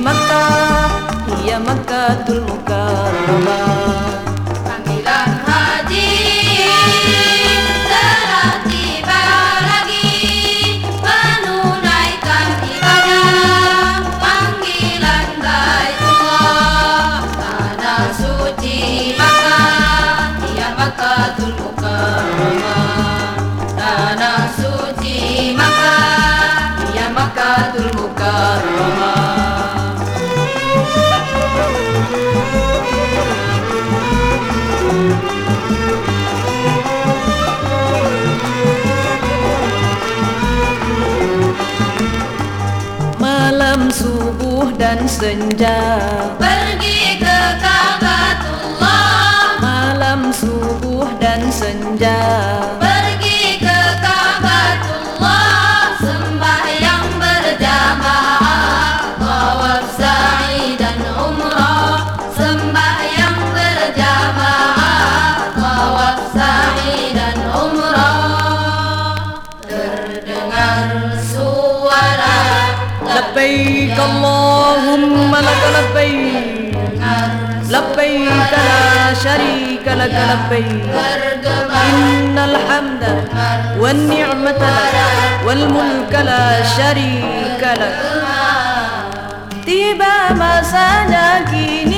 Makkah ya Makkah Tul Mukarramah senja لبيك اللهم لك لبيك لبيك لا شريك لك لبيك. إن الحمد والنعمة لك والملك لا شريك لك. tiba masanya kini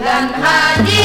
لن هادي